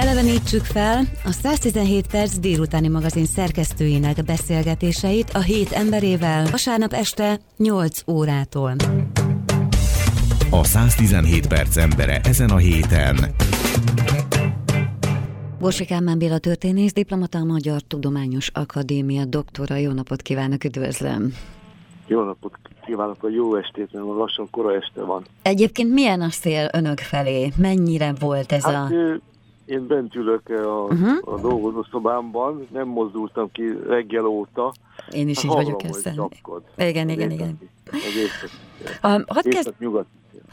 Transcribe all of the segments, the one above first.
Elevenítsük fel a 117 perc délutáni magazin szerkesztőinek beszélgetéseit a hét emberével vasárnap este 8 órától. A 117 perc embere ezen a héten. Borsi Kálmán Béla történész, diplomata a Magyar Tudományos Akadémia doktora. Jó napot kívánok, üdvözlöm! Jó napot kívánok, a jó estét, mert lassan kora este van. Egyébként milyen a szél önök felé? Mennyire volt ez Hát a... ö, én bent ülök a, Mhm. a dolgozószobámban, nem mozdultam ki reggel óta. Én is Hát így vagyok ezzel. Igen, igen, igen. Hadd, kezd,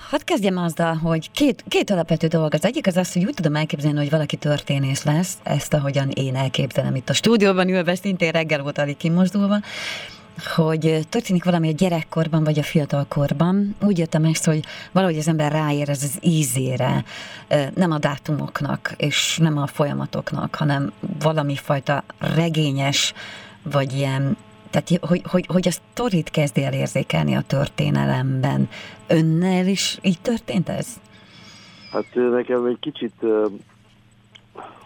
hadd kezdjem azzal, hogy két, két alapvető dolog. Az egyik az az, hogy úgy tudom elképzelni, hogy valaki történész lesz, ezt ahogyan én elképzelem itt a stúdióban ülve, szintén reggel volt alig kimozdulva, hogy történik valami a gyerekkorban vagy a fiatalkorban. Úgy jöttem ezt, hogy valahogy az ember ráér ez az ízére, nem a dátumoknak és nem a folyamatoknak, hanem valami fajta regényes, vagy ilyen, tehát hogy, hogy, hogy a sztorit kezdi el érzékelni a történelemben. Önnel is így történt ez? Hát nekem egy kicsit,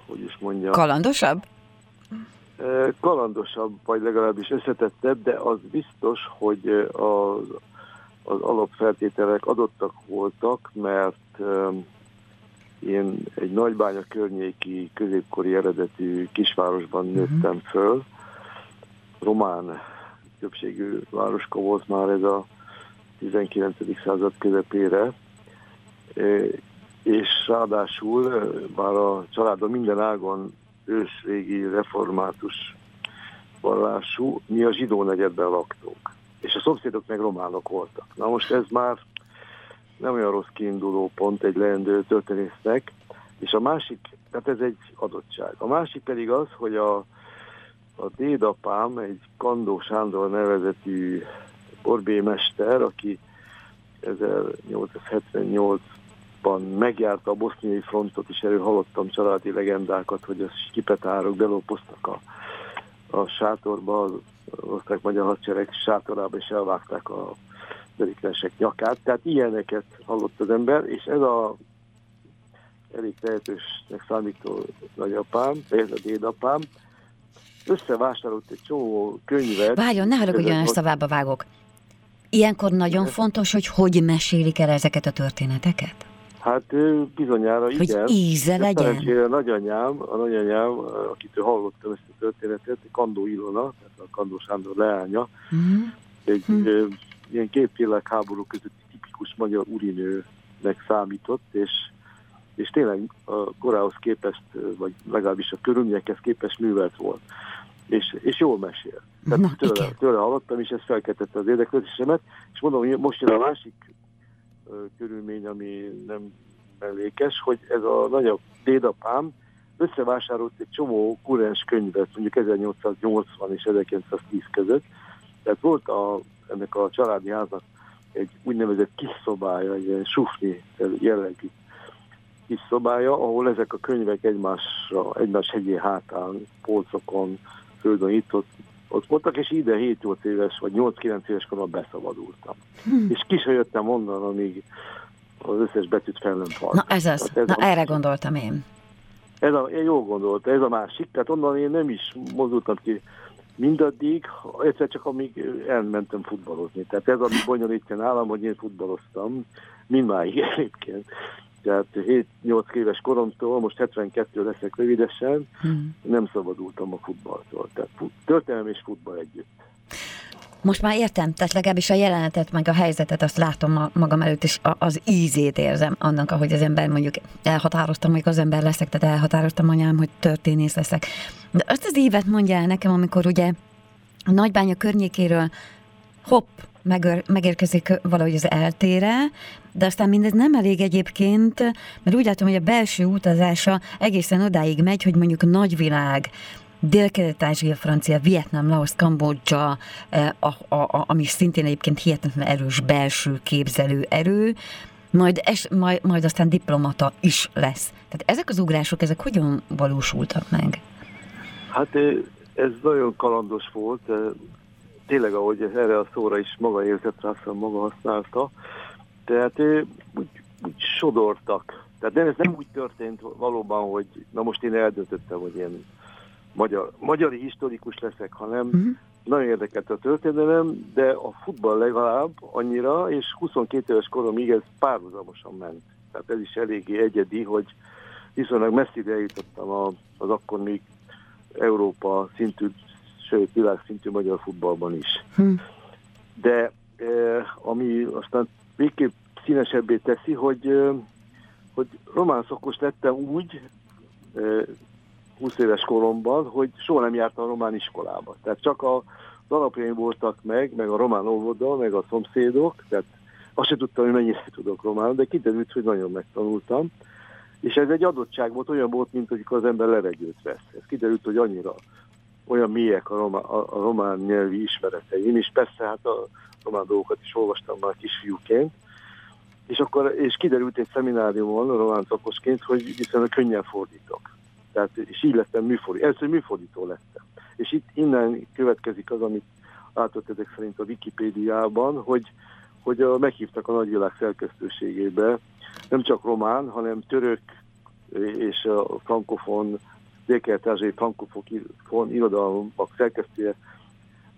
hogy is mondjam, Kalandosabb? Kalandosabb, vagy legalábbis összetettebb, de az biztos, hogy az, az alapfeltételek adottak voltak, mert én egy nagybánya környéki középkori eredetű kisvárosban nőttem föl. Román többségű városka volt már ez a 19. század közepére, és ráadásul bár a családban minden ágon ősrégi református vallású, mi a zsidó negyedben laktunk. És a szomszédok meg románok voltak. Na most ez már nem olyan rossz kiinduló pont egy leendő történésznek, és a másik, tehát ez egy adottság. A másik pedig az, hogy a, a dédapám egy Kandó Sándor nevezetű borbémester, aki 1878-ban megjárta a boszniai frontot, és erről hallottam családi legendákat, hogy a skipetárok belopoztak a, a sátorba, az osztrák-magyar hadsereg sátorába, és elvágták a delikvensek nyakát. Tehát ilyeneket hallott az ember, és ez a elég tehetősnek számító nagyapám, ez a dédapám, összevásárolt egy csomó könyvet. Várjon, ne haragudjon, ezt szavába vágok. Ilyenkor nagyon fontos, hogy hogy mesélik el ezeket a történeteket? Hát bizonyára Hogy igen. íze De legyen? Szerencsére nagyanyám, a nagyanyám, akitől hallottam ezt a történetet, Kandó Ilona, tehát a Kandó Sándor leánya, Mhm. egy Hm. ö, ilyen két világháború közötti tipikus magyar urinőnek számított, és, és tényleg a korához képest, vagy legalábbis a körülményekhez képest művelt volt. És, és jól mesél. Tehát Na, tőle, igen. tőle hallottam, és ez felkeltette az érdeklődésemet, és mondom, hogy most jön a másik körülmény, ami nem mellékes, hogy ez a nagyobb dédapám összevásárolt egy csomó kurens könyvet, mondjuk 1880 és 1910 között, tehát volt a, ennek a családi háznak egy úgynevezett kis szobája, egy ilyen sufni jellegű kis szobája, ahol ezek a könyvek egymásra, egymás hegyé hátán, polcokon, földön itt ott, ott voltak, és ide 7-8 éves vagy 8-9 éves koromban beszabadultam. Hm. És ki se jöttem onnan, amíg az összes betűt fel nem Na falt. ez az, ez na a- erre gondoltam én. Ez a, én jól gondolta, ez a másik, tehát onnan én nem is mozdultam ki mindaddig, egyszer csak amíg elmentem futballozni. Tehát ez, ami bonyolítja nálam, hogy én futballoztam, mindmáig egyébként. Tehát 7-8 éves koromtól, most 72 leszek rövidesen, Hm. nem szabadultam a futballtól. Tehát fu- történelem és futball együtt. Most már értem, tehát legalábbis a jelenetet, meg a helyzetet azt látom ma- magam előtt, és az ízét érzem annak, ahogy az ember mondjuk elhatároztam, hogy az ember leszek, tehát elhatároztam anyám, hogy történész leszek. De azt az évet mondja el nekem, amikor ugye a nagybánya környékéről hopp, megör, megérkezik valahogy az eltére, de aztán mindez nem elég egyébként, mert úgy látom, hogy a belső utazása egészen odáig megy, hogy mondjuk nagyvilág, Dél-Kelet-Ázsia, Francia, Vietnam, Laos, Kambodzsa, eh, a, a, ami szintén egyébként hihetetlen erős belső képzelő erő, majd, es, majd, majd aztán diplomata is lesz. Tehát ezek az ugrások, ezek hogyan valósultak meg? Hát eh, ez nagyon kalandos volt, eh, tényleg ahogy erre a szóra is maga érzett rá, szóval maga használta. Tehát eh, úgy, úgy sodortak Tehát nem, ez nem úgy történt valóban, hogy na most én eldöntöttem, hogy én magyar, magyari historikus leszek, hanem uh-huh. nagyon érdekelt a történelem, de a futball legalább annyira, és 22 éves koromig ez párhuzamosan ment. Tehát ez is eléggé egyedi, hogy viszonylag messzire eljutottam az akkor még Európa szintű, sőt világszintű magyar futballban is. Hmm. De eh, ami aztán végképp színesebbé teszi, hogy, eh, hogy román szakos lettem úgy, eh, 20 éves koromban, hogy soha nem jártam a román iskolába. Tehát csak a, az alapjaim voltak meg, meg a román óvoda, meg a szomszédok, tehát azt sem tudtam, hogy mennyire tudok román, de kiderült, hogy nagyon megtanultam. És ez egy adottság volt, olyan volt, mint hogy az ember levegőt vesz. Ez kiderült, hogy annyira olyan mélyek a román, a, a román nyelvi ismereteim, és persze hát a román dolgokat is olvastam már kisfiúként, és akkor és kiderült egy szemináriumon, a román szakosként, hogy viszonylag könnyen fordítok. Tehát, és így lettem műfordító. Először műfordító lettem. És itt innen következik az, amit látott ezek szerint a Wikipédiában, hogy, hogy a, meghívtak a nagyvilág szerkesztőségébe nem csak román, hanem török és a frankofon, dél-kelet-ázsiai frankofon irodalmak szerkesztője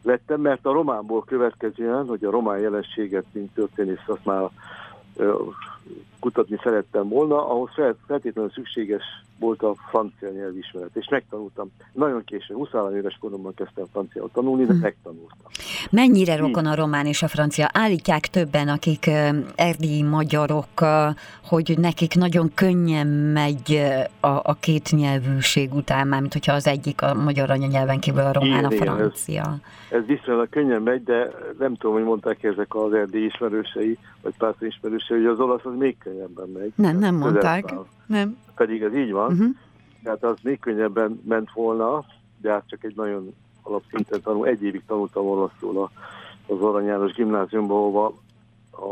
lettem, mert a románból következően, hogy a román jelenséget, mint történész, azt már kutatni szerettem volna, ahhoz feltétlenül szükséges volt a francia nyelvismeret, és megtanultam. Nagyon későn, 23 éves koromban kezdtem franciául tanulni, de hmm. megtanultam. Mennyire rokon a román és a francia? Állítják többen, akik erdélyi magyarok, hogy nekik nagyon könnyen megy a, a két nyelvűség után, mint hogyha az egyik a magyar anyanyelven kívül a román, igen, a francia. Ez, ez viszonylag könnyen megy, de nem tudom, hogy mondták ezek az erdélyi ismerősei, vagy párti ismerősei, hogy az olasz az még könnyebben megy. Nem, nem mondták. Nem. Pedig ez így van. Uh-huh. Tehát az még könnyebben ment volna, de hát csak egy nagyon alapszinten tanul. Egy évig tanultam olaszul az Arany János gimnáziumban, ahova a,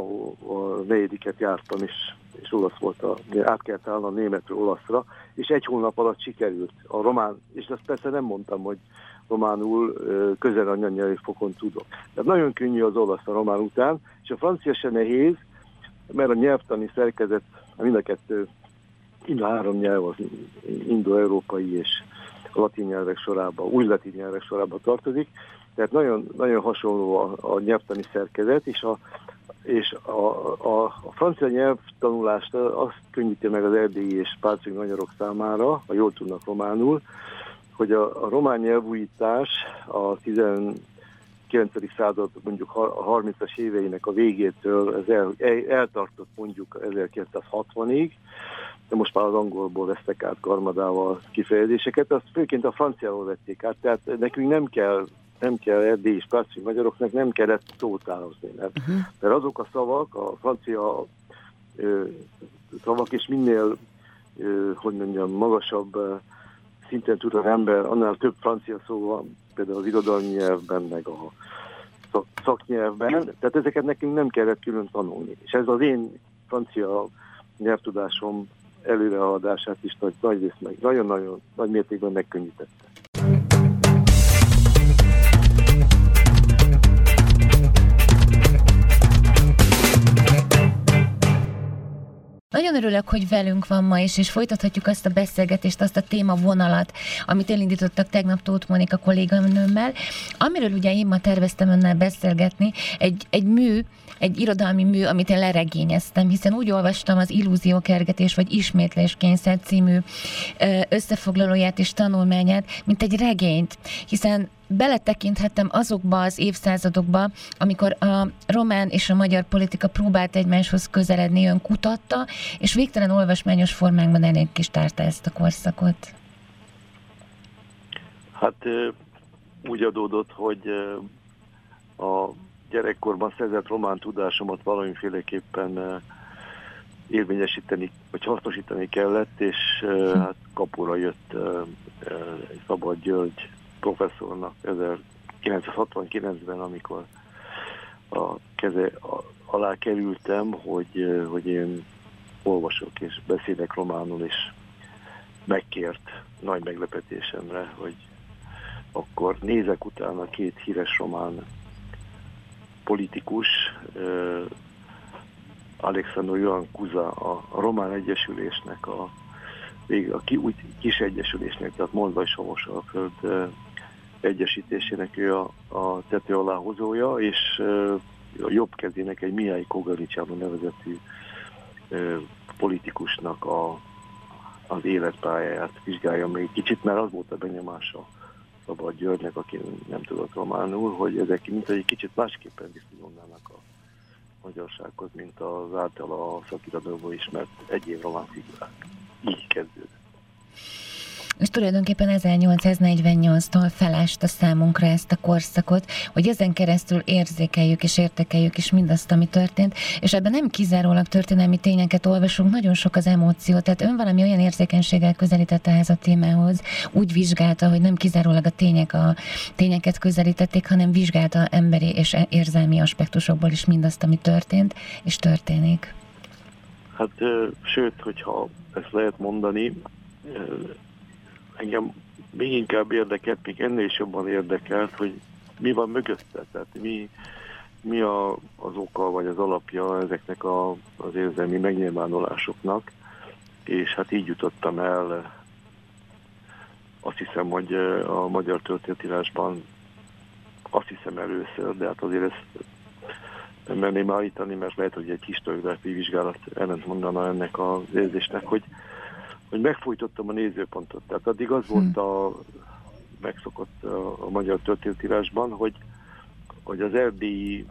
a negyediket jártam, és, és olasz volt, a, át kellett állnom németről olaszra, és egy hónap alatt sikerült. A román, és ezt persze nem mondtam, hogy románul közel anyanyelvi fokon tudok. Tehát nagyon könnyű az olasz a román után, és a francia se nehéz, mert a nyelvtani szerkezet, mind a kettő, mind a három nyelv az indo-európai és latin nyelvek sorába, új latin nyelvek sorába tartozik, tehát nagyon, nagyon hasonló a, a nyelvtani szerkezet, és a, és a, a, a francia nyelvtanulást azt könnyíti meg az erdélyi és pálcig magyarok számára, ha jól tudnak románul, hogy a, a román nyelvújítás a 9. század mondjuk a 30-as éveinek a végétől ez el, el, eltartott mondjuk 1960-ig, de most már az angolból vesztek át karmadával kifejezéseket, azt főként a franciáról vették át, tehát nekünk nem kell nem kell erdély és pláci magyaroknak nem kellett szótározni, mert, uh-huh. mert azok a szavak, a francia ö, szavak, és minél, ö, hogy mondjam, magasabb ö, szinten tud az ember, annál több francia szó van, például az irodalmi nyelvben, meg a szaknyelvben, tehát ezeket nekünk nem kellett külön tanulni. És ez az én francia nyelvtudásom előrehaladását is nagy, nagy rész meg, nagyon-nagyon nagy mértékben megkönnyítette. Örülök, hogy velünk van ma is, és folytathatjuk azt a beszélgetést, azt a téma vonalat, amit elindítottak tegnap Tóth Monika kolléganőmmel, amiről ugye én ma terveztem önnel beszélgetni, egy, egy mű, egy irodalmi mű, amit én leregényeztem, hiszen úgy olvastam az Illúziókergetés vagy Ismétléskényszer című összefoglalóját és tanulmányát, mint egy regényt, hiszen beletekinthettem azokba az évszázadokba, amikor a román és a magyar politika próbált egymáshoz közeledni, ön kutatta, és végtelen olvasmányos formákban elég is tárta ezt a korszakot. Hát úgy adódott, hogy a gyerekkorban szerzett román tudásomat valamiféleképpen érvényesíteni, vagy hasznosítani kellett, és hát kapura jött Szabad György professzornak 1969-ben, amikor a keze alá kerültem, hogy, hogy én olvasok és beszélek románul, és megkért nagy meglepetésemre, hogy akkor nézek utána két híres román politikus, Alexandru Ioan Kuza, a, Román Egyesülésnek, a, a ki, úgy kis egyesülésnek, tehát Moldvai a föld egyesítésének ő a, a tető alá hozója, és a jobb kezének egy Mihály Kogalicsába nevezetű politikusnak a, az életpályáját vizsgálja még kicsit, mert az volt a benyomása Szabad Györgynek, aki nem tudott románul, hogy ezek mint egy kicsit másképpen viszonyulnának a magyarsághoz, mint az általa a szakirodalomból ismert egyéb román figurák. Így kezdődött és tulajdonképpen 1848-tól felásta számunkra ezt a korszakot, hogy ezen keresztül érzékeljük és értékeljük is mindazt, ami történt, és ebben nem kizárólag történelmi tényeket olvasunk, nagyon sok az emóció, tehát ön valami olyan érzékenységgel közelítette ehhez a témához, úgy vizsgálta, hogy nem kizárólag a tények a tényeket közelítették, hanem vizsgálta emberi és érzelmi aspektusokból is mindazt, ami történt és történik. Hát sőt, hogyha ezt lehet mondani, engem még inkább érdekelt, még ennél is jobban érdekelt, hogy mi van mögötte, tehát mi, mi a, az oka vagy az alapja ezeknek a, az érzelmi megnyilvánulásoknak, és hát így jutottam el, azt hiszem, hogy a magyar történetírásban azt hiszem először, de hát azért ezt nem merném állítani, mert lehet, hogy egy historiográfiai vizsgálat ellent mondana ennek az érzésnek, hogy hogy megfújtottam a nézőpontot. Tehát addig az volt hm. a megszokott a, a magyar történetírásban, hogy, hogy az erdélyi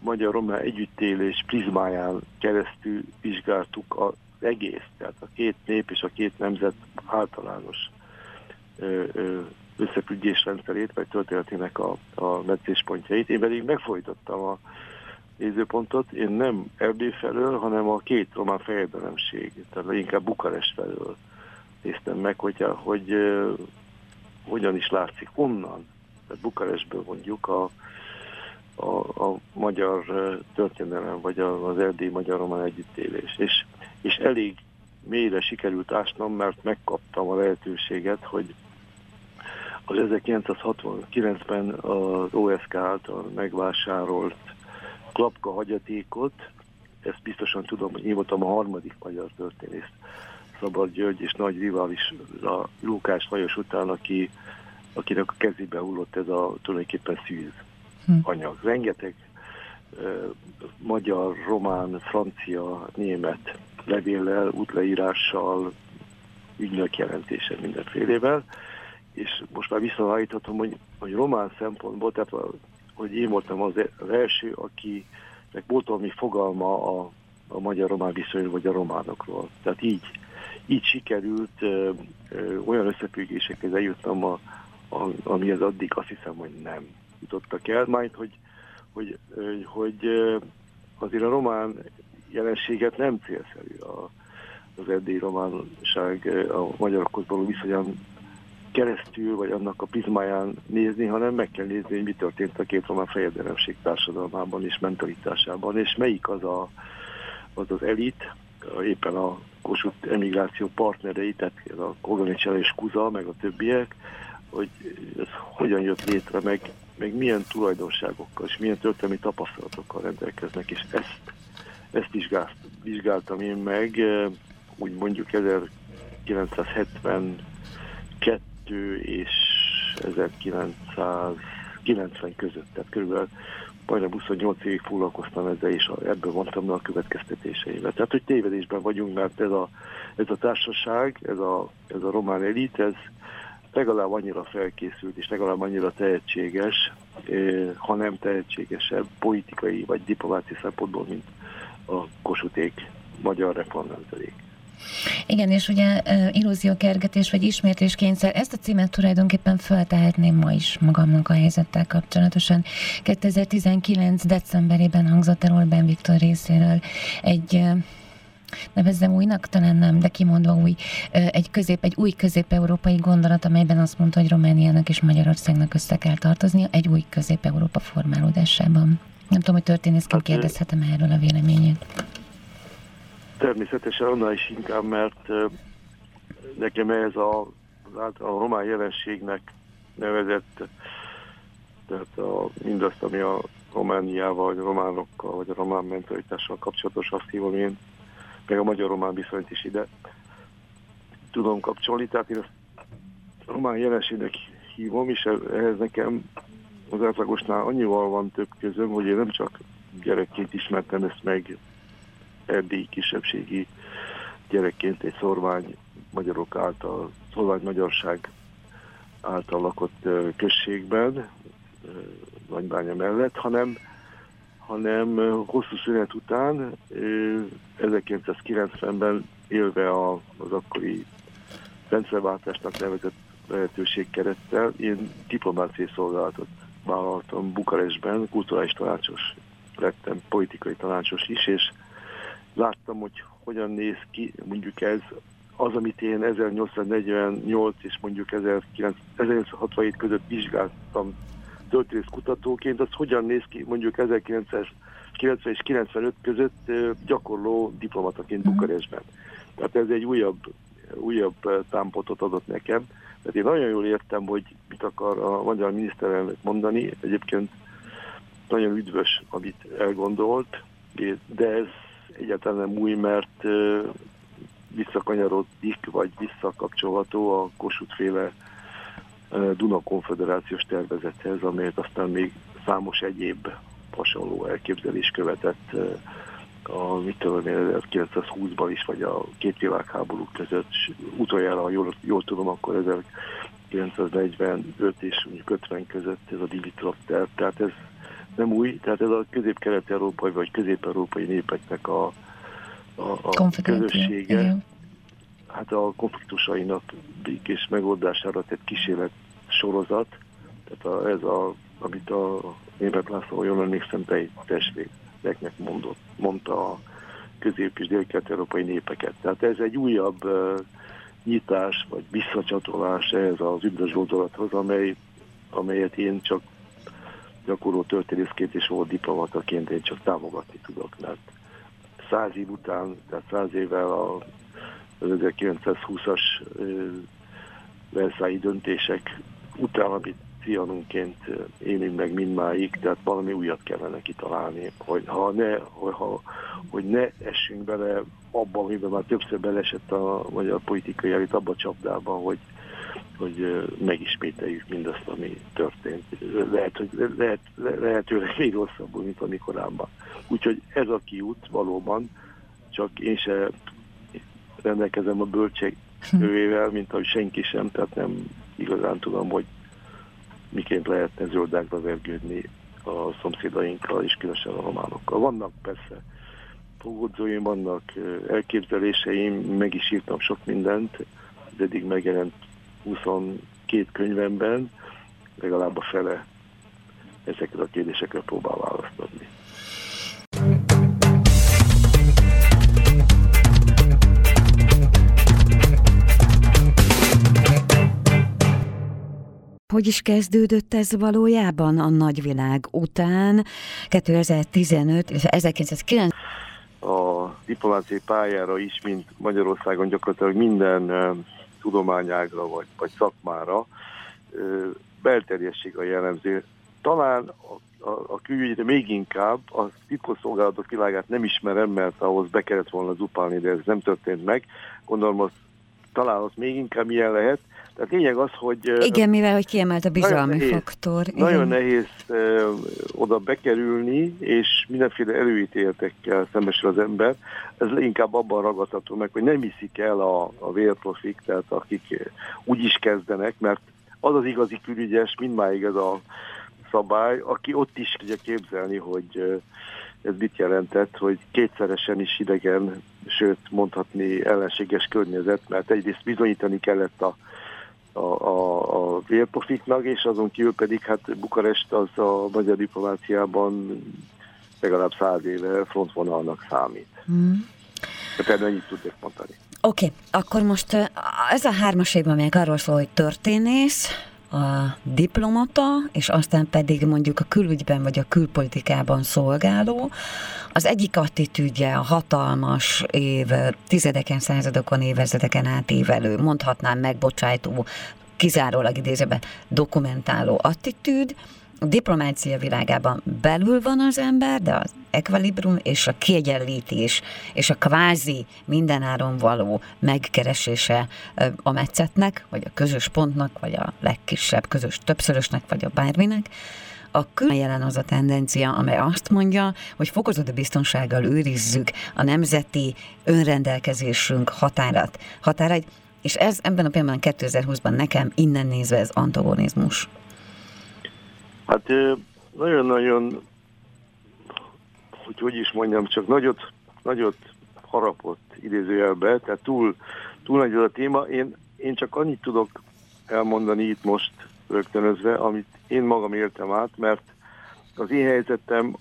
magyar-román együttélés prizmáján keresztül vizsgáltuk az egész, tehát a két nép és a két nemzet általános összefüggésrendszerét, vagy történetének a, a meccéspontjait. Én pedig megfojtottam a nézőpontot, én nem Erdély felől, hanem a két román fejedelemség, tehát inkább Bukarest felől néztem meg, hogy, hogy uh, hogyan is látszik onnan, tehát Bukarestből mondjuk a, a, a magyar történelem, vagy az erdély magyar-román együttélés. És, és elég mélyre sikerült ásnom, mert megkaptam a lehetőséget, hogy az 1969-ben az OSK által megvásárolt klapka hagyatékot, ezt biztosan tudom, hogy én voltam a harmadik magyar történész, Szabad György és nagy rivális a Lukás Lajos után, aki, akinek a kezébe hullott ez a tulajdonképpen szűz hm. anyag. Rengeteg magyar, román, francia, német levéllel, útleírással, ügynök jelentése mindenfélével, és most már visszaállíthatom, hogy, hogy román szempontból, tehát hogy én voltam az, az első, akinek volt valami fogalma a, a magyar-román viszonyról, vagy a románokról. Tehát így, így sikerült ö, ö, olyan összefüggésekhez eljutnom, a, a, az addig azt hiszem, hogy nem jutottak el, majd hogy, hogy, hogy, hogy azért a román jelenséget nem célszerű a, az erdélyi románság a magyarokhoz való viszonyán keresztül, vagy annak a pizmáján nézni, hanem meg kell nézni, hogy mi történt a két román fejedelemség társadalmában és mentalitásában, és melyik az a, az, az elit, éppen a Kossuth emigráció partnerei, tehát a Koganicsel és Kuza, meg a többiek, hogy ez hogyan jött létre, meg, meg milyen tulajdonságokkal és milyen történelmi tapasztalatokkal rendelkeznek, és ezt, ezt vizsgált, vizsgáltam én meg, úgy mondjuk 1972 1992 és 1990 között, tehát körülbelül majdnem 28 évig foglalkoztam ezzel, és ebből mondtam a következtetéseimet. Tehát, hogy tévedésben vagyunk, mert ez a, ez a társaság, ez a, ez a román elit, ez legalább annyira felkészült, és legalább annyira tehetséges, eh, ha nem tehetségesebb, politikai vagy diplomáciai szempontból, mint a kosuték magyar reformrendszerék. Igen, és ugye illúziókergetés vagy ismétléskényszer, ezt a címet tulajdonképpen feltehetném ma is magamnak a helyzettel kapcsolatosan. 2019. decemberében hangzott el Orbán Viktor részéről egy nevezzem újnak, talán nem, de kimondva új, egy, közép, egy új közép-európai gondolat, amelyben azt mondta, hogy Romániának és Magyarországnak össze kell tartoznia egy új közép-európa formálódásában. Nem tudom, hogy történészként hát, kérdezhetem erről a véleményét. Természetesen annál is inkább, mert nekem ez a, a román jelenségnek nevezett, tehát a, mindazt, ami a Romániával, vagy a románokkal, vagy a román mentalitással kapcsolatos, azt hívom én, meg a magyar-román viszonyt is ide tudom kapcsolni, tehát én ezt román jelenségnek hívom, és ehhez nekem az átlagosnál annyival van több közöm, hogy én nem csak gyerekként ismertem ezt meg erdélyi kisebbségi gyerekként egy szorvány magyarok által, szorvány magyarság által lakott községben, Nagybánya mellett, hanem, hanem hosszú szünet után, 1990-ben élve az akkori rendszerváltásnak nevezett lehetőség kerettel én diplomáciai szolgálatot vállaltam Bukarestben, kulturális tanácsos lettem, politikai tanácsos is, és láttam, hogy hogyan néz ki mondjuk ez az, amit én 1848 és mondjuk 1967 között vizsgáltam történész kutatóként, az hogyan néz ki mondjuk 1990 és 95 között gyakorló diplomataként mhm. Bukarestben. Tehát ez egy újabb, újabb támpontot adott nekem. Tehát én nagyon jól értem, hogy mit akar a magyar miniszterelnök mondani. Egyébként nagyon üdvös, amit elgondolt, de ez egyáltalán nem új, mert visszakanyarodik, vagy visszakapcsolható a Kossuth-féle Duna tervezethez, amelyet aztán még számos egyéb hasonló elképzelés követett a mit tudom, 1920-ban is, vagy a két világháború között, utoljára, ha jól, jól tudom, akkor 1945 és mondjuk 50 között ez a terv, tehát ez nem új, tehát ez a közép-kelet-európai vagy közép-európai népeknek a, a, a közössége. Igen. Hát a konfliktusainak békés megoldására tett kísérlet sorozat, tehát a, ez a, amit a német László, jól emlékszem, testvéreknek mondott, mondta a közép- és dél-kelet-európai népeket. Tehát ez egy újabb uh, nyitás, vagy visszacsatolás ehhez az üdvös gondolathoz, amely, amelyet én csak gyakorló történészként és volt diplomataként én csak támogatni tudok, mert száz év után, tehát száz évvel a, az 1920-as Versailles döntések után, amit fianunként élünk meg mindmáig, tehát valami újat kellene kitalálni, hogy, ha ne, hogy, ha, hogy ne essünk bele abba, amiben már többször belesett a magyar politikai elit abba a csapdában, hogy hogy megismételjük mindazt, ami történt. Lehet, hogy lehet, lehetőleg még rosszabbul, mint ami korábban. Úgyhogy ez a kiút valóban, csak én se rendelkezem a bölcsek ővével, mint ahogy senki sem, tehát nem igazán tudom, hogy miként lehetne zöldákra vergődni a szomszédainkkal, és különösen a románokkal. Vannak persze fogódzóim, vannak elképzeléseim, meg is írtam sok mindent, az eddig megjelent 22 könyvemben legalább a fele ezekre a kérdésekre próbál választ adni. Hogy is kezdődött ez valójában a nagyvilág után, 2015, és 1909? A diplomáciai pályára is, mint Magyarországon gyakorlatilag minden tudományágra vagy, vagy szakmára belterjesség a jellemző. Talán a, a, a külügyre még inkább a titkosszolgálatok világát nem ismerem, mert ahhoz be kellett volna zupálni, de ez nem történt meg. Gondolom, az, talán az még inkább ilyen lehet. Tehát lényeg az, hogy... Igen, mivel hogy kiemelt a bizalmi nagyon faktor. Igen. Nagyon nehéz ö, oda bekerülni, és mindenféle előítéletekkel szembesül az ember. Ez inkább abban ragadható meg, hogy nem hiszik el a, a vérprofik, tehát akik úgy is kezdenek, mert az az igazi külügyes, mindmáig ez a szabály, aki ott is tudja képzelni, hogy ez mit jelentett, hogy kétszeresen is idegen, sőt mondhatni ellenséges környezet, mert egyrészt bizonyítani kellett a a, a, a vérprofiknak, és azon kívül pedig hát Bukarest az a magyar diplomáciában legalább száz éve frontvonalnak számít. Mm. Tehát ennyit tudnék mondani. Oké, okay, akkor most ez a hármas évben még arról szól, hogy történész, a diplomata, és aztán pedig mondjuk a külügyben vagy a külpolitikában szolgáló. Az egyik attitűdje a hatalmas év, tizedeken, századokon, évezredeken átívelő, mondhatnám megbocsájtó, kizárólag idézőben dokumentáló attitűd, diplomácia világában belül van az ember, de az ekvilibrum és a kiegyenlítés és a kvázi mindenáron való megkeresése a metszetnek, vagy a közös pontnak, vagy a legkisebb közös többszörösnek, vagy a bárminek, a jelen az a tendencia, amely azt mondja, hogy fokozott biztonsággal őrizzük a nemzeti önrendelkezésünk határat, határait, és ez ebben a pillanatban 2020-ban nekem innen nézve ez antagonizmus. Hát nagyon-nagyon, hogy hogy is mondjam, csak nagyot, nagyot harapott idézőjelbe, tehát túl, túl nagy az a téma. Én, én csak annyit tudok elmondani itt most rögtönözve, amit én magam éltem át, mert az én helyzetem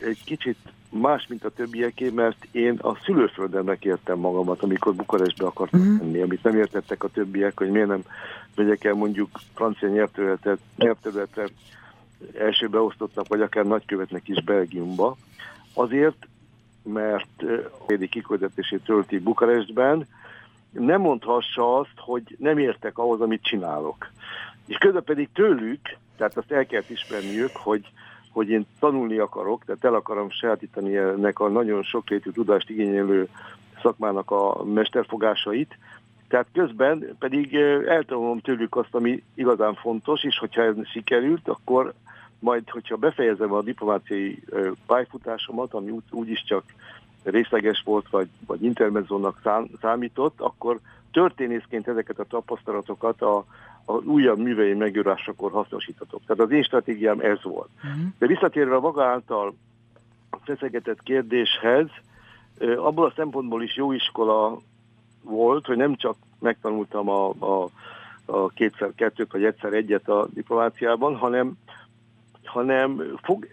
egy kicsit más, mint a többieké, mert én a szülőföldemnek értem magamat, amikor Bukarestbe akartam uh-huh. menni, amit nem értettek a többiek, hogy miért nem megyek el mondjuk francia nyelvterületet, nyelvterületre első beosztottnak, vagy akár nagykövetnek is Belgiumba. Azért, mert a kiküldetését tölti Bukarestben, nem mondhassa azt, hogy nem értek ahhoz, amit csinálok. És közben pedig tőlük, tehát azt el kell ismerniük, hogy, hogy én tanulni akarok, tehát el akarom sajátítani ennek a nagyon sokrétű tudást igényelő szakmának a mesterfogásait, tehát közben pedig eltanulom tőlük azt, ami igazán fontos, és hogyha ez sikerült, akkor majd, hogyha befejezem a diplomáciai pályfutásomat, ami úgy, úgyis csak részleges volt, vagy, vagy intermezónak szám, számított, akkor történészként ezeket a tapasztalatokat a, a újabb művei megírásakor hasznosíthatok. Tehát az én stratégiám ez volt. Uh-huh. De visszatérve a maga által feszegetett kérdéshez, abból a szempontból is jó iskola volt, hogy nem csak megtanultam a, a, a kétszer kettőt, vagy egyszer egyet a diplomáciában, hanem, hanem fog,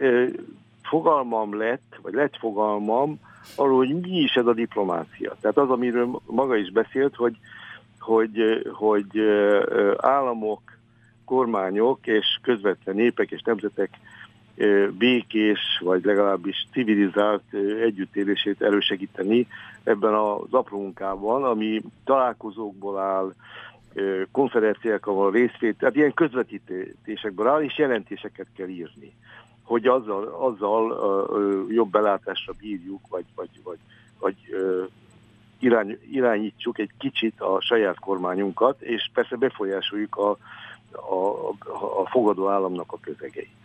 fogalmam lett, vagy lett fogalmam arról, hogy mi is ez a diplomácia. Tehát az, amiről maga is beszélt, hogy, hogy, hogy államok, kormányok és közvetlen népek és nemzetek békés, vagy legalábbis civilizált együttélését elősegíteni ebben az apró munkában, ami találkozókból áll, konferenciákon részvét, tehát ilyen közvetítésekből áll, és jelentéseket kell írni hogy azzal, azzal jobb belátásra bírjuk, vagy, vagy, vagy, vagy irány, irányítsuk egy kicsit a saját kormányunkat, és persze befolyásoljuk a, a, a fogadó államnak a közegeit.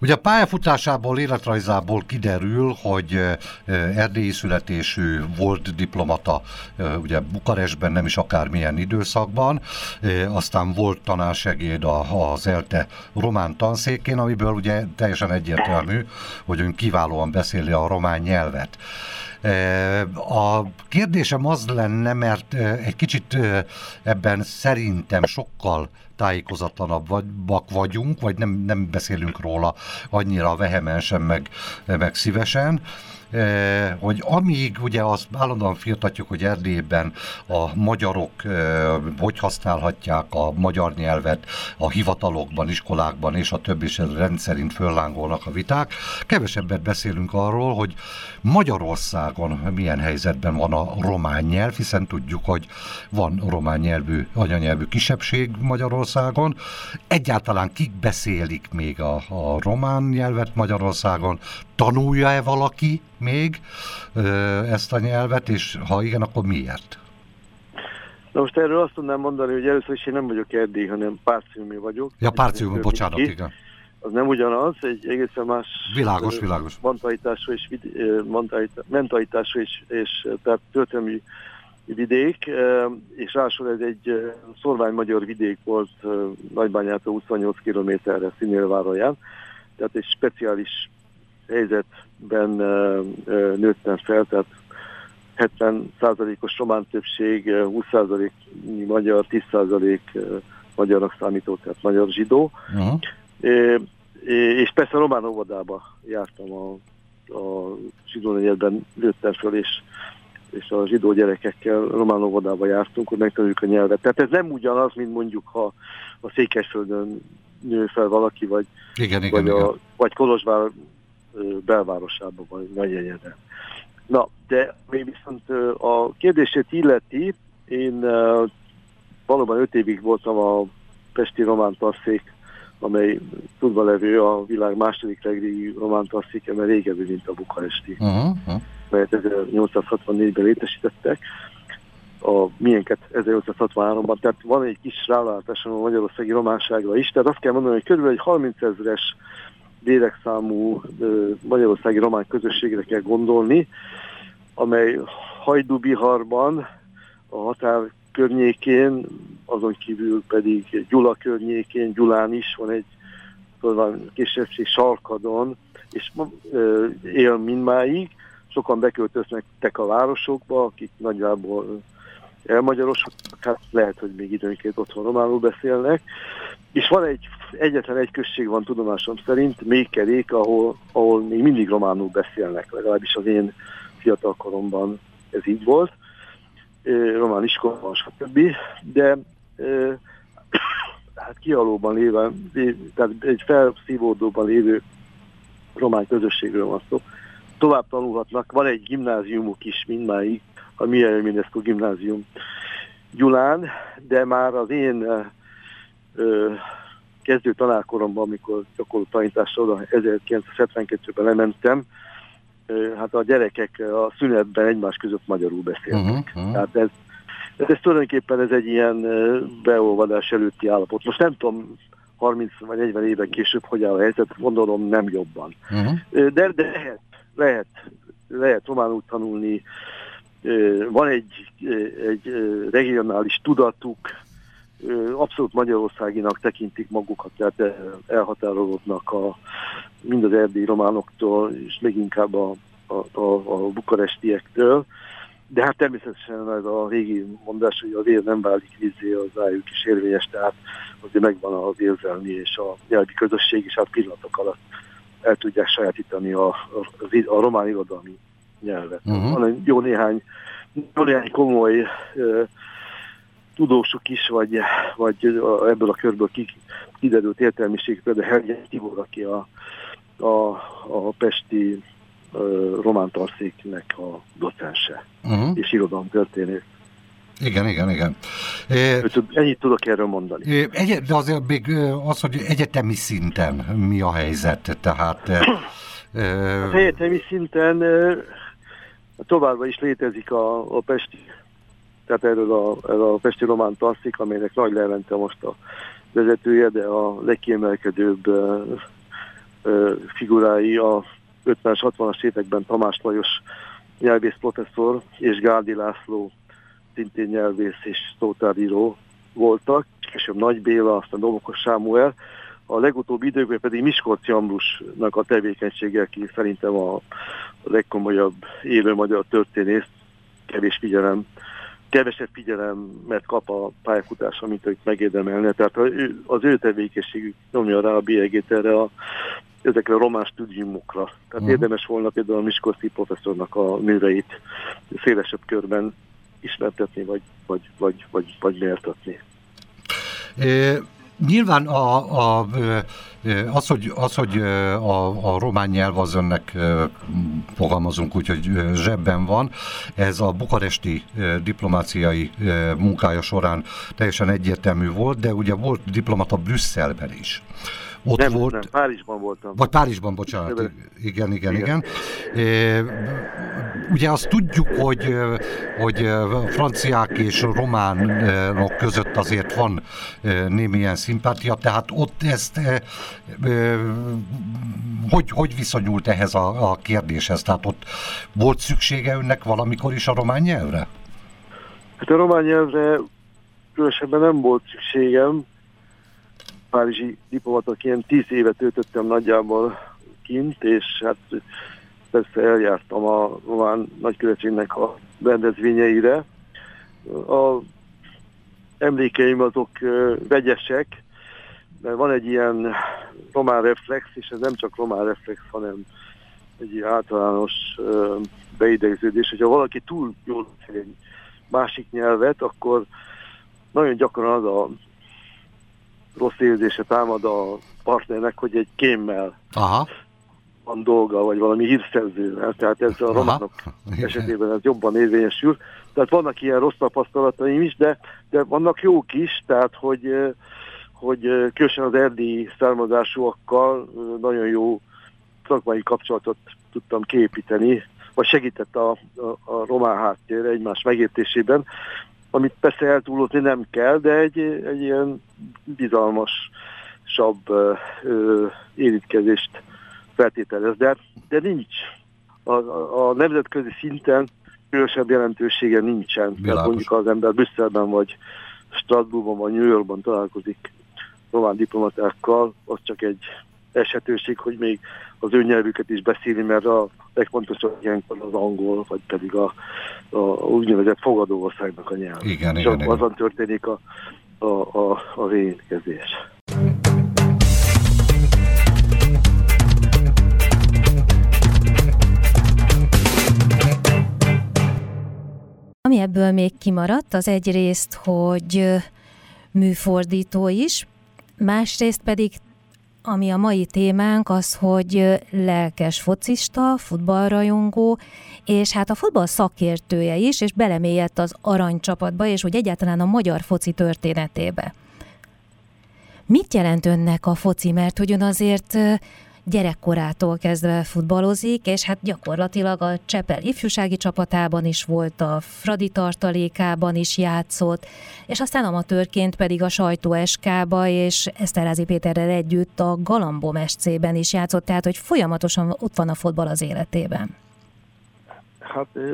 Ugye a pályafutásából, életrajzából kiderül, hogy erdélyi születésű volt diplomata, ugye Bukarestben nem is akármilyen időszakban, aztán volt tanársegéd az ELTE román tanszékén, amiből ugye teljesen egyértelmű, hogy ön kiválóan beszéli a román nyelvet. A kérdésem az lenne, mert egy kicsit ebben szerintem sokkal tájékozatlanabbak vagyunk, vagy nem, nem beszélünk róla annyira vehemensen, meg, meg szívesen. Eh, hogy amíg ugye azt állandóan firtatjuk, hogy Erdélyben a magyarok eh, hogy használhatják a magyar nyelvet a hivatalokban, iskolákban és a többi, és rendszerint föllángolnak a viták, kevesebbet beszélünk arról, hogy Magyarországon milyen helyzetben van a román nyelv, hiszen tudjuk, hogy van román nyelvű, anyanyelvű kisebbség Magyarországon. Egyáltalán kik beszélik még a, a román nyelvet Magyarországon? Tanulja-e valaki még ezt a nyelvet, és ha igen, akkor miért? Na most erről azt tudnám mondani, hogy először is én nem vagyok Erdély, hanem Párciumi vagyok. Ja, Párciumi, bocsánat, ki. igen. Az nem ugyanaz, egy egészen más világos, ö, világos. mentalitású és, mentalitású és, és tehát történelmi vidék, és ráadásul ez egy szorvány magyar vidék volt Nagybányától 28 kilométerre Színélvárolyán, tehát egy speciális helyzetben nőttem fel, tehát 70%-os román többség, 20% magyar, 10% magyarnak számító, tehát magyar zsidó. Uh-huh. És persze román óvodába jártam a, a zsidó negyedben nőttem fel, és, és a zsidó gyerekekkel román óvodába jártunk, hogy megtanuljuk a nyelvet. Tehát ez nem ugyanaz, mint mondjuk, ha a Székesföldön nő fel valaki, vagy, igen, vagy, igen, a, vagy Kolozsvár belvárosában, vagy Nagyegyeden. Na, de még viszont a kérdését illeti, én valóban öt évig voltam a Pesti Román Tarszék, amely tudva levő a világ második legrégi román tarszéke, mert régebbi, mint a bukaresti, uh-huh. melyet 1864-ben létesítettek a miénket 1863-ban, tehát van egy kis rálátásom a magyarországi románságra is, tehát azt kell mondani, hogy körülbelül egy 30 ezeres lélekszámú magyarországi román közösségre kell gondolni, amely Hajdúbiharban a határ környékén, azon kívül pedig Gyula környékén, Gyulán is van egy van kisebbség Sarkadon, és él mindmáig. Sokan beköltöznek a városokba, akik nagyjából elmagyarosodtak, hát lehet, hogy még időnként otthon románul beszélnek. És van egy, egyetlen egy község van tudomásom szerint, Mékerék, ahol, ahol még mindig románul beszélnek, legalábbis az én fiatal koromban ez így volt román iskolában, stb. De hát kialóban léve, tehát egy felszívódóban lévő román közösségről van szó. Tovább tanulhatnak, van egy gimnáziumuk is mindmáig, a Miel Minescu gimnázium Gyulán, de már az én ö, kezdő tanárkoromban, amikor gyakorló tanításra oda 1972-ben lementem, hát a gyerekek a szünetben egymás között magyarul beszélnek. Uh-huh, uh-huh. Tehát ez, ez, ez tulajdonképpen ez egy ilyen beolvadás előtti állapot. Most nem tudom, 30 vagy 40 éven később hogy áll a helyzet, gondolom nem jobban. Uh-huh. De, de lehet, lehet, lehet románul tanulni, van egy, egy regionális tudatuk, abszolút magyarországinak tekintik magukat, tehát elhatárolódnak a, mind az erdélyi románoktól, és még inkább a, a, a, a bukarestiektől. De hát természetesen ez a régi mondás, hogy a vér nem válik vízé, az rájuk is érvényes, tehát azért megvan az érzelmi és a nyelvi közösség, és hát pillanatok alatt el tudják sajátítani a, a, a román irodalmi nyelvet. Uh-huh. Van egy jó néhány, jó néhány komoly uh, tudósok is, vagy, vagy ebből a körből kiderült értelmiség, például Hergely Tibor, aki a, a, a Pesti uh, román a docense uh-huh. és történész. Igen, igen, igen. Ennyit tudok erről mondani. Egy, de azért még az, hogy egyetemi szinten mi a helyzet, tehát... Az egyetemi szinten továbbra is létezik a, a Pesti tehát erről a, erről a Pesti Román Tasszik, amelynek Nagy Levente most a vezetője, de a legkiemelkedőbb ö, ö, figurái a 50-es, 60-as években Tamás Lajos nyelvész professzor és Gárdi László szintén nyelvész és szótáríró voltak, később Nagy Béla, aztán Domokos Sámuel, a legutóbbi időkben pedig Miskolci Ambrusnak a tevékenysége, aki szerintem a legkomolyabb élő magyar történész, kevés figyelem kevesebb figyelemet kap a pályafutása, mint hogy megérdemelne. Tehát az ő tevékenységük nyomja rá a bélyegét erre a, ezekre a román stúdiumokra. Tehát uh-huh. érdemes volna például a Miskolci professzornak a műveit szélesebb körben ismertetni, vagy, vagy, vagy, vagy, vagy méltatni. Nyilván a, a, az, hogy, az, hogy a, a román nyelv az önnek fogalmazunk úgy, hogy zsebben van, ez a bukaresti diplomáciai munkája során teljesen egyértelmű volt, de ugye volt diplomata Brüsszelben is ott nem, volt. Nem, Párizsban voltam. Vagy Párizsban, bocsánat. Igen, igen, igen. igen. E, ugye azt tudjuk, hogy, hogy franciák és románok között azért van némilyen szimpátia, tehát ott ezt hogy, hogy viszonyult ehhez a, a kérdéshez? Tehát ott volt szüksége önnek valamikor is a román nyelvre? Hát a román nyelvre különösebben nem volt szükségem, párizsi diplomatként tíz évet töltöttem nagyjából kint, és hát persze eljártam a román nagykövetségnek a rendezvényeire. A emlékeim azok vegyesek, mert van egy ilyen román reflex, és ez nem csak román reflex, hanem egy általános beidegződés, hogyha valaki túl jól egy másik nyelvet, akkor nagyon gyakran az a rossz érzése támad a partnernek, hogy egy kémmel Aha. van dolga, vagy valami hírszerzővel, tehát ez a románok esetében ez jobban érvényesül. Tehát vannak ilyen rossz tapasztalataim is, de, de vannak jók is, tehát hogy, hogy különösen az erdélyi származásúakkal nagyon jó szakmai kapcsolatot tudtam képíteni, vagy segített a, a, a román háttér egymás megértésében, amit persze eltúlozni nem kell, de egy, egy ilyen bizalmasabb ö, érintkezést feltételez, de, de nincs. A, a, nemzetközi szinten különösebb jelentősége nincsen. Tehát mondjuk az ember Brüsszelben vagy Strasbourgban vagy New Yorkban találkozik román diplomatákkal, az csak egy eshetőség, hogy még az ő nyelvüket is beszéli, mert a legfontosabb ilyenkor az angol, vagy pedig a, a úgynevezett fogadó országnak a nyelv. Igen, igen, igen. azon történik a, a, a, a vénykezés. Ami ebből még kimaradt, az egyrészt, hogy műfordító is, másrészt pedig ami a mai témánk az, hogy lelkes focista, futballrajongó, és hát a futball szakértője is, és belemélyedt az aranycsapatba, és hogy egyáltalán a magyar foci történetébe. Mit jelent önnek a foci? Mert hogy ön azért gyerekkorától kezdve futballozik, és hát gyakorlatilag a Csepel ifjúsági csapatában is volt, a Fradi tartalékában is játszott, és aztán amatőrként pedig a sajtó SK-ba és Eszterázi Péterrel együtt a Galambom SC-ben is játszott, tehát hogy folyamatosan ott van a futball az életében. Hát, eh,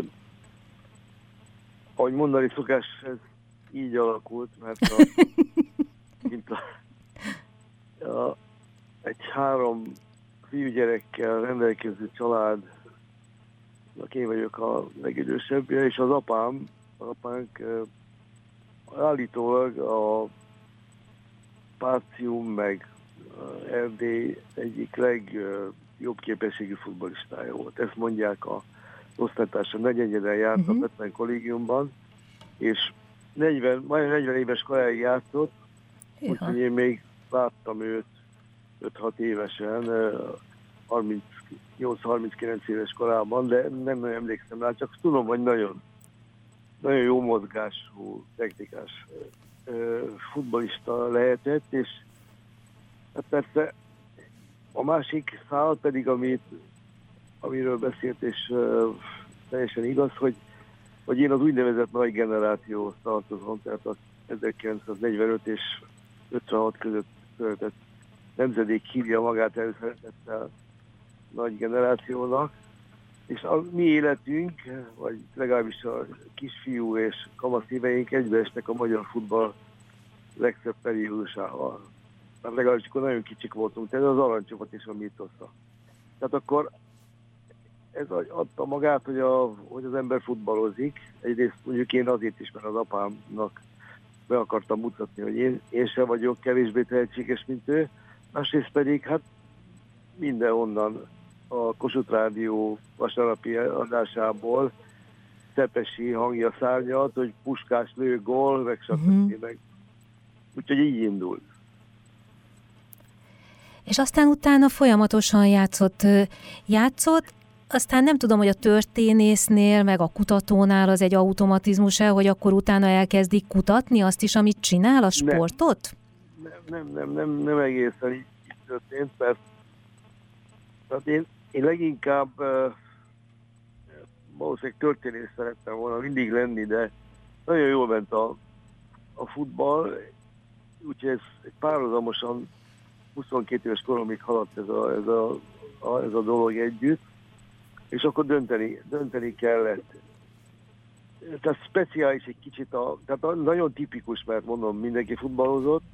ahogy mondani szokás, ez így alakult, mert a, mint a, a, egy három fiúgyerekkel rendelkező család, én vagyok a legidősebbje, és az apám, az apánk állítólag a Pácium meg Erdély egyik legjobb képességű futbolistája volt. Ezt mondják a osztálytársa, negyedjeden járt uh-huh. a Betlen kollégiumban, és 40, majdnem 40 éves koráig játszott, úgyhogy én még láttam őt 5-6 évesen, 38-39 éves korában, de nem nagyon emlékszem rá, csak tudom, hogy nagyon, nagyon jó mozgású, technikás futbolista lehetett, és hát persze a másik szál pedig, amit, amiről beszélt, és teljesen igaz, hogy, hogy én az úgynevezett nagy generációhoz tartozom, tehát az 1945 és 56 között született nemzedék hívja magát előszeretettel nagy generációnak, és a mi életünk, vagy legalábbis a kisfiú és kamasz éveink egybeestek a magyar futball legszebb periódusával. Tehát legalábbis akkor nagyon kicsik voltunk, tehát az aranycsapat is a mitosza. Tehát akkor ez adta magát, hogy, a, hogy az ember futballozik. Egyrészt mondjuk én azért is, mert az apámnak be akartam mutatni, hogy én, én sem vagyok kevésbé tehetséges, mint ő, másrészt pedig hát mindenhonnan a Kossuth Rádió vasárnapi adásából Szepesi hangja szárnyalt, hogy puskás lő, gól, meg stb. Uh-huh. meg. Úgyhogy így indult. És aztán utána folyamatosan játszott, játszott, aztán nem tudom, hogy a történésznél, meg a kutatónál az egy automatizmus-e, hogy akkor utána elkezdik kutatni azt is, amit csinál, a sportot? nem, nem, nem, nem egészen így történt, mert tehát én, én leginkább uh, valószínűleg történész szerettem volna mindig lenni, de nagyon jól ment a, a futball, úgyhogy ez párhuzamosan 22 éves koromig haladt ez a, ez a, a, ez a dolog együtt, és akkor dönteni, dönteni kellett. Tehát speciális egy kicsit, a, tehát nagyon tipikus, mert mondom, mindenki futballozott,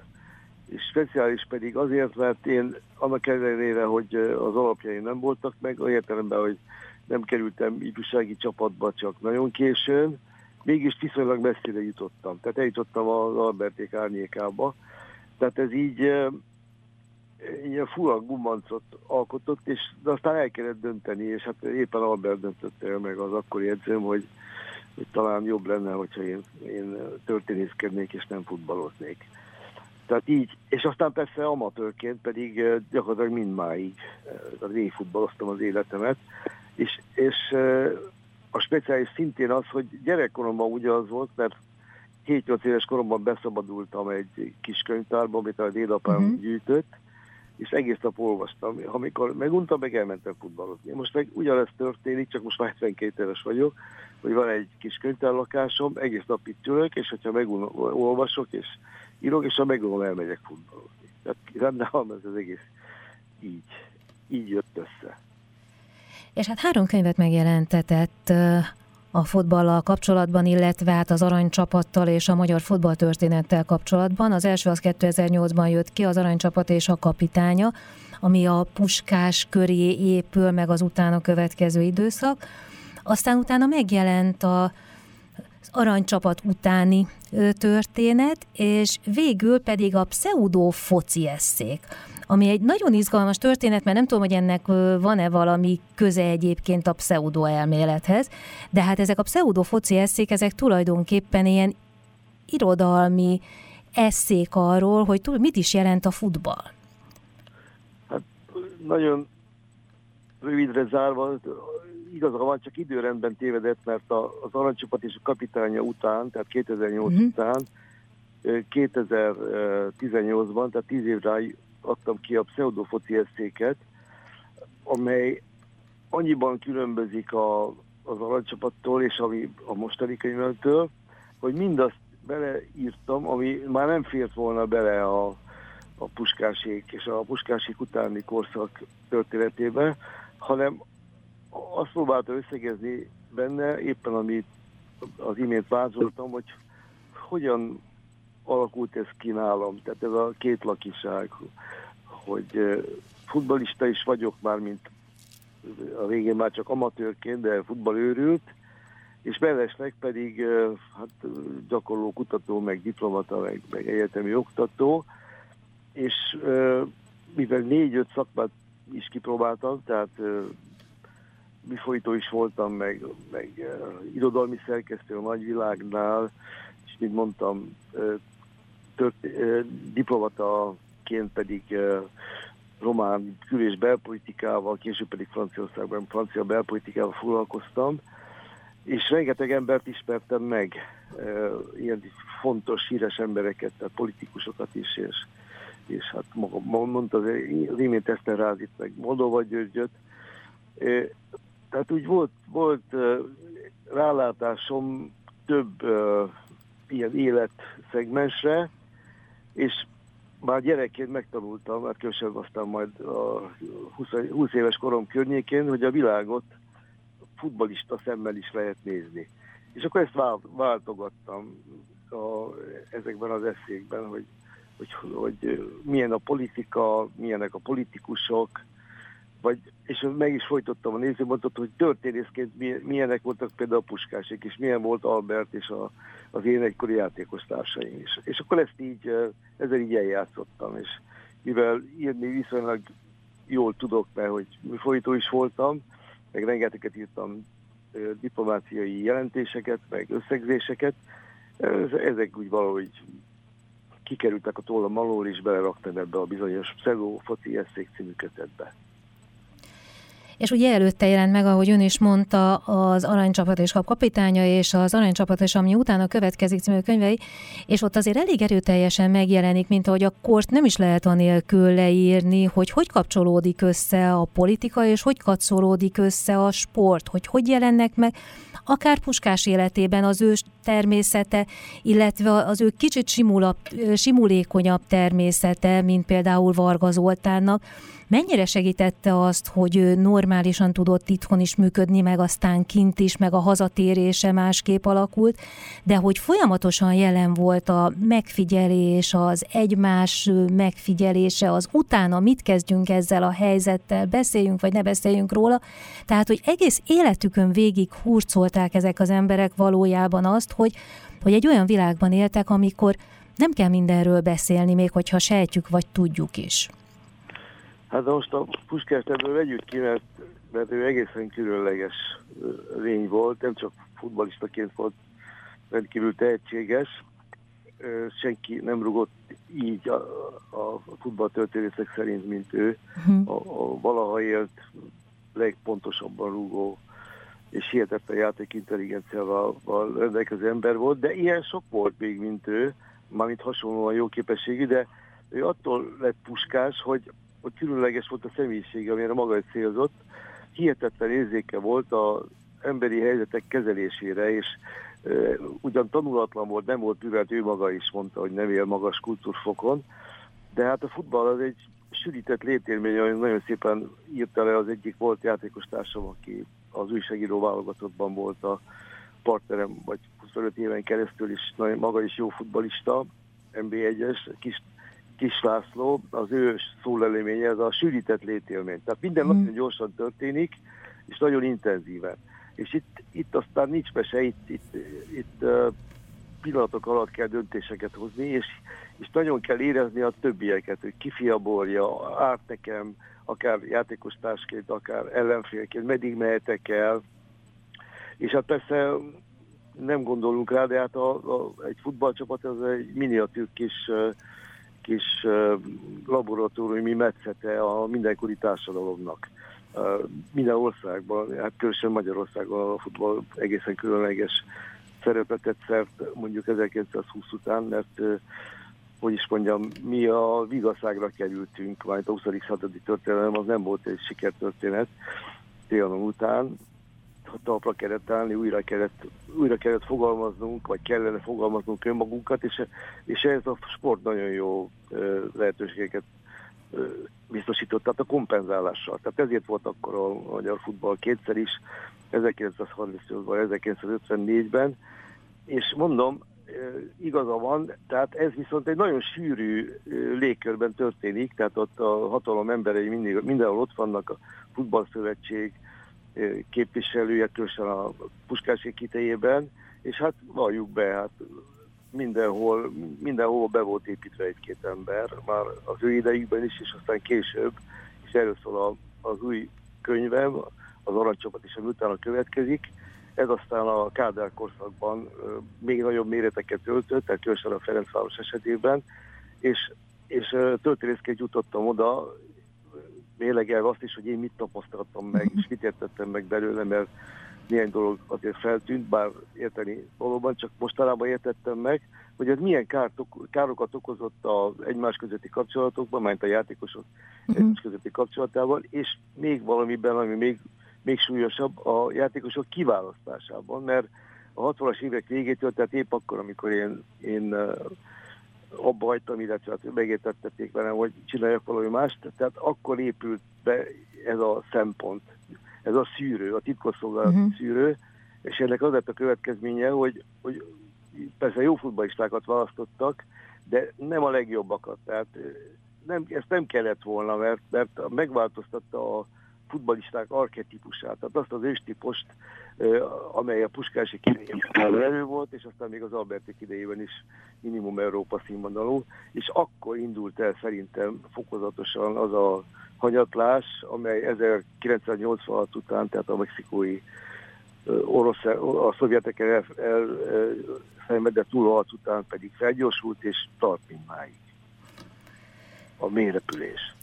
és speciális pedig azért, mert én annak ellenére, hogy az alapjaim nem voltak meg, a értelemben, hogy nem kerültem ifjúsági csapatba csak nagyon későn, mégis viszonylag messzire jutottam. Tehát eljutottam az Alberték árnyékába. Tehát ez így ilyen fura gumancot alkotott, és de aztán el kellett dönteni, és hát éppen Albert döntötte el meg az akkori edzőm, hogy, hogy talán jobb lenne, hogyha én, én történészkednék és nem futballoznék. Tehát így, és aztán persze amatőrként pedig gyakorlatilag mindmáig futballoztam az életemet, és, és a speciális szintén az, hogy gyerekkoromban ugye az volt, mert 7-8 éves koromban beszabadultam egy kis könyvtárba, amit a dédapám uh-huh. gyűjtött, és egész nap olvastam. Amikor meguntam, meg elmentem futballozni. Most meg ugyanez történik, csak most már 72 éves vagyok, hogy van egy kis könyvtárlakásom, egész nap itt ülök, és hogyha megolvasok, és írok, és ha megunom, elmegyek futballozni. Tehát rendben van ez az egész így, így jött össze. És hát három könyvet megjelentetett a futballal kapcsolatban, illetve hát az aranycsapattal és a magyar futballtörténettel kapcsolatban. Az első az 2008-ban jött ki, az aranycsapat és a kapitánya, ami a puskás köré épül, meg az utána következő időszak. Aztán utána megjelent a, aranycsapat utáni történet, és végül pedig a pseudo foci eszék ami egy nagyon izgalmas történet, mert nem tudom, hogy ennek van-e valami köze egyébként a pseudo elmélethez, de hát ezek a pseudo foci eszék, ezek tulajdonképpen ilyen irodalmi eszék arról, hogy mit is jelent a futball. Hát nagyon rövidre zárva, igaza van, csak időrendben tévedett, mert az aranycsapat és a kapitánya után, tehát 2008 uh-huh. Mhm. után, 2018-ban, tehát 10 évre adtam ki a pseudofoci eszéket, amely annyiban különbözik a, az aranycsapattól és ami a mostani könyvemtől, hogy mindazt beleírtam, ami már nem fért volna bele a, a puskásék és a puskásék utáni korszak történetébe, hanem azt próbáltam összegezni benne, éppen amit az imént vázoltam, hogy hogyan alakult ez ki nálam, tehát ez a két lakiság, hogy futbalista is vagyok már, mint a végén már csak amatőrként, de futballőrült, és mellesleg pedig hát, gyakorló kutató, meg diplomata, meg, meg egyetemi oktató, és mivel négy-öt szakmát is kipróbáltam, tehát mifolytó is voltam, meg, meg irodalmi szerkesztő a nagyvilágnál, és mint mondtam, tört, diplomataként pedig román kül- és belpolitikával, később pedig Franciaországban francia belpolitikával foglalkoztam, és rengeteg embert ismertem meg, ilyen fontos, híres embereket, tehát politikusokat is, és, és hát maga, mondta az, az imént Eszterházit, meg Moldova Györgyöt. Tehát úgy volt, volt rálátásom több ilyen életszegmensre, és már gyerekként megtanultam, mert később aztán majd a 20, 20 éves korom környékén, hogy a világot futbalista szemmel is lehet nézni. És akkor ezt váltogattam a, ezekben az eszékben, hogy, hogy, hogy milyen a politika, milyenek a politikusok, vagy, és meg is folytottam a nézőmondatot, hogy történészként milyenek voltak például a puskások, és milyen volt Albert és a, az én egykori játékos társaim is. És akkor ezt így, ezzel így eljátszottam, és mivel írni viszonylag jól tudok, mert hogy folytó is voltam, meg rengeteget írtam diplomáciai jelentéseket, meg összegzéseket, ezek úgy valahogy kikerültek a tollam alól, és beleraktam ebbe a bizonyos pseudo foci eszék című kötetbe és ugye előtte jelent meg, ahogy ön is mondta, az aranycsapat és kapitánya, és az aranycsapat és ami utána következik című könyvei, és ott azért elég erőteljesen megjelenik, mint ahogy a kort nem is lehet anélkül leírni, hogy hogy kapcsolódik össze a politika, és hogy kapcsolódik össze a sport, hogy hogy jelennek meg akár Puskás életében az ő természete, illetve az ő kicsit simulabb, simulékonyabb természete, mint például Varga Zoltánnak, mennyire segítette azt, hogy ő normálisan tudott itthon is működni, meg aztán kint is, meg a hazatérése másképp alakult, de hogy folyamatosan jelen volt a megfigyelés, az egymás megfigyelése, az utána mit kezdjünk ezzel a helyzettel, beszéljünk vagy ne beszéljünk róla, tehát, hogy egész életükön végig hurcolták ezek az emberek valójában azt, hogy, hogy egy olyan világban éltek, amikor nem kell mindenről beszélni, még hogyha sejtjük vagy tudjuk is. Hát most a Puskást ebből vegyük ki, mert, mert ő egészen különleges lény volt, nem csak futbalistaként volt rendkívül tehetséges, senki nem rugott így a, a futballtörténészek szerint, mint ő. Uh-huh. A, a valaha élt legpontosabban rúgó és hihetetlen játék intelligenciával rendelkező ember volt, de ilyen sok volt még, mint ő, mármint hasonlóan jó képességű, de ő attól lett puskás, hogy, hogy különleges volt a személyisége, amire maga is célzott. Hihetetlen érzéke volt az emberi helyzetek kezelésére, és e, ugyan tanulatlan volt, nem volt művelt, ő maga is mondta, hogy nem él magas kultúrfokon, de hát a futball az egy sűrített létélmény, olyan nagyon szépen írta le az egyik volt játékos társam, aki az újságíró válogatottban volt a partnerem, vagy 25 éven keresztül is, nagyon maga is jó futbalista, NB1-es, kis, kis László, az ő szólelőménye, ez a sűrített létélmény. Tehát minden mm. nagyon gyorsan történik, és nagyon intenzíven. És itt, itt aztán nincs mese, itt, itt, itt pillanatok alatt kell döntéseket hozni, és, és nagyon kell érezni a többieket, hogy kifiabolja, árt nekem, akár játékostársként, akár ellenfélként, meddig mehetek el. És hát persze nem gondolunk rá, de hát a, a, egy futballcsapat az egy miniatűr kis, kis laboratóriumi metszete a mindenkori társadalomnak. Minden országban, hát különösen Magyarországon a futball egészen különleges szerepet szert mondjuk 1920 után, mert hogy is mondjam, mi a vigaszágra kerültünk, majd a 20. századi történelem az nem volt egy sikertörténet Trianon után, talpra kellett állni, újra kellett, újra kellett fogalmaznunk, vagy kellene fogalmaznunk önmagunkat, és, és ez a sport nagyon jó lehetőségeket biztosított, tehát a kompenzálással. Tehát ezért volt akkor a magyar futball kétszer is, 1938-ban, 1954-ben, és mondom, igaza van, tehát ez viszont egy nagyon sűrű légkörben történik, tehát ott a hatalom emberei mindig, mindenhol ott vannak, a futballszövetség képviselője, különösen a puskásék kitejében, és hát valljuk be, hát mindenhol, mindenhol be volt építve egy-két ember, már az ő idejükben is, és aztán később, és erről szól az új könyvem, az aranycsapat is, ami utána következik, ez aztán a Kádár korszakban még nagyobb méreteket öltött, tehát különösen a Ferencváros esetében, és, és történészként jutottam oda, mélegelve azt is, hogy én mit tapasztaltam meg, és mit értettem meg belőle, mert néhány dolog azért feltűnt, bár érteni valóban, csak mostanában értettem meg, hogy ez milyen kárt, károkat okozott az egymás közötti kapcsolatokban, mert a játékosok uh-huh. egymás közötti kapcsolatával, és még valamiben, ami még még súlyosabb a játékosok kiválasztásában, mert a 60-as évek végétől, tehát épp akkor, amikor én, én abba hagytam, illetve hát megértettették velem, hogy csináljak valami mást, tehát akkor épült be ez a szempont, ez a szűrő, a titkosszolgálat uh-huh. szűrő, és ennek az lett a következménye, hogy, hogy persze jó futballistákat választottak, de nem a legjobbakat, tehát nem, ezt nem kellett volna, mert, mert megváltoztatta a futbalisták arketípusát, tehát azt az őstípust, amely a puskási idejében elő volt, és aztán még az Albertik idejében is minimum Európa színvonalú, és akkor indult el szerintem fokozatosan az a hanyatlás, amely 1986 után, tehát a mexikói orosz, a szovjetek el, el, el szenvedett túlharc után pedig felgyorsult, és tart mindmáig. A mélyrepülés.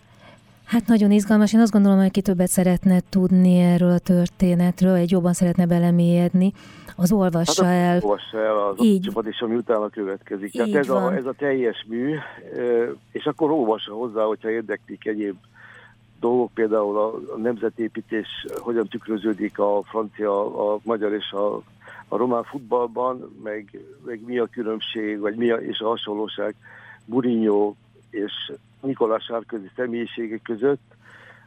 Hát nagyon izgalmas. Én azt gondolom, hogy ki többet szeretne tudni erről a történetről, egy jobban szeretne belemélyedni, az olvassa hát el. Olvassa el az így. csapat, és ami utána következik. Tehát ez a, ez a teljes mű, és akkor olvassa hozzá, hogyha érdeklik egyéb dolgok, például a, nemzetépítés hogyan tükröződik a francia, a magyar és a, a román futballban, meg, meg mi a különbség, vagy mi a, és a hasonlóság Burinyó és Nikolás Sárközi személyiségek között,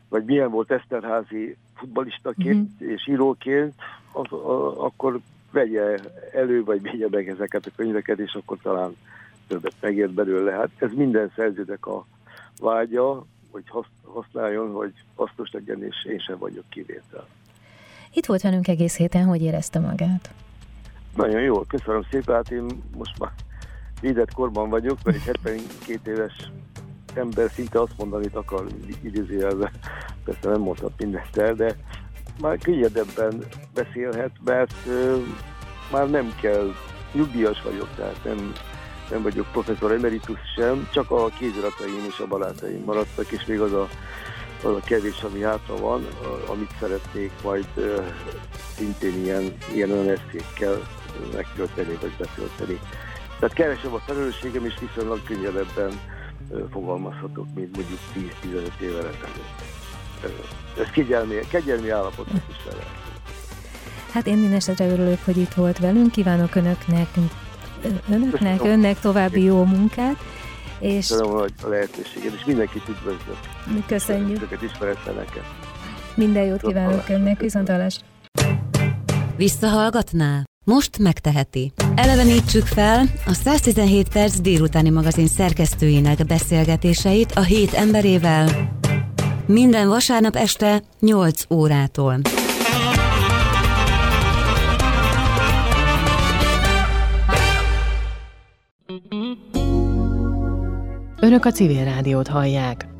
vagy milyen volt Eszterházi futbalistaként mm-hmm. és íróként, az, a, akkor vegye elő, vagy vigye meg ezeket a könyveket, és akkor talán többet megért belőle. Hát ez minden szerződek a vágya, hogy használjon, hogy hasznos legyen, és én sem vagyok kivétel. Itt volt velünk egész héten, hogy érezte magát? Nagyon jól, köszönöm szépen, hát én most már védett korban vagyok, mert egy 72 éves ember szinte azt mondani, amit akar idézőjelve, persze nem mondhat mindent el, de már könnyedebben beszélhet, mert uh, már nem kell, nyugdíjas vagyok, tehát nem, nem vagyok professzor emeritus sem, csak a kézirataim és a balátaim maradtak, és még az a, az a kevés, ami hátra van, amit szeretnék majd szintén ilyen, ilyen olyan eszékkel megtölteni vagy betölteni. Tehát kevesebb a felelősségem, és viszonylag könnyebben fogalmazhatok, mint mondjuk 10-15 évvel ezelőtt. Ez kegyelmi, kegyelmi állapot is vele. Hát én minden esetre örülök, hogy itt volt velünk. Kívánok önöknek, önöknek, Köszönöm. önnek további jó munkát. És... Köszönöm a lehetőséget, és mindenkit üdvözlök. Köszönjük. Őket ismeretleneket. Minden jót kívánok önnek, viszontalás. Visszahallgatná? Most megteheti. Elevenítsük fel a 117 perc délutáni magazin szerkesztőinek beszélgetéseit a hét emberével minden vasárnap este 8 órától. Önök a civil rádiót hallják.